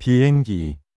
비행기